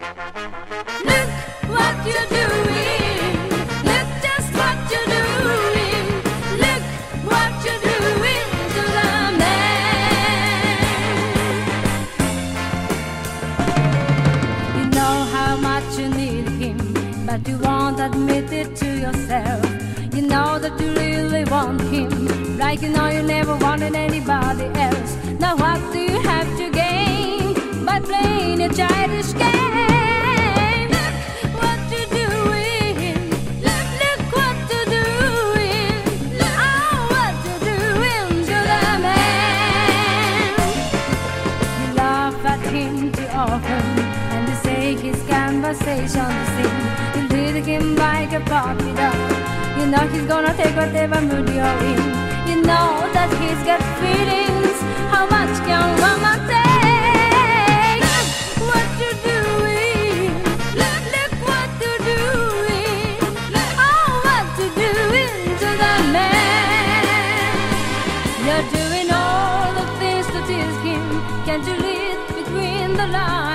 like you know how much you need him but you won't admit it to yourself. You know that you really want him Right? And all you never wanted anybody else. Now and you say his conversation is. You lead him like a party dog. You know he's gonna take whatever mood you're in. You know that he's got feelings. How much can one man take? What you're doing. Look, look what you're doing. Oh, what you're doing to the man. You're doing all the things to tease him. Can't you read between the lines?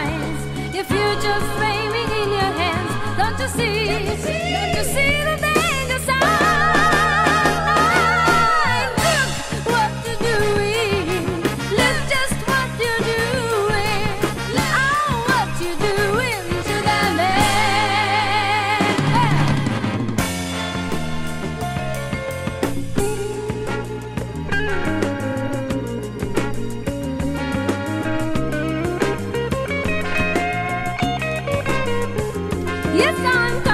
Yes, I'm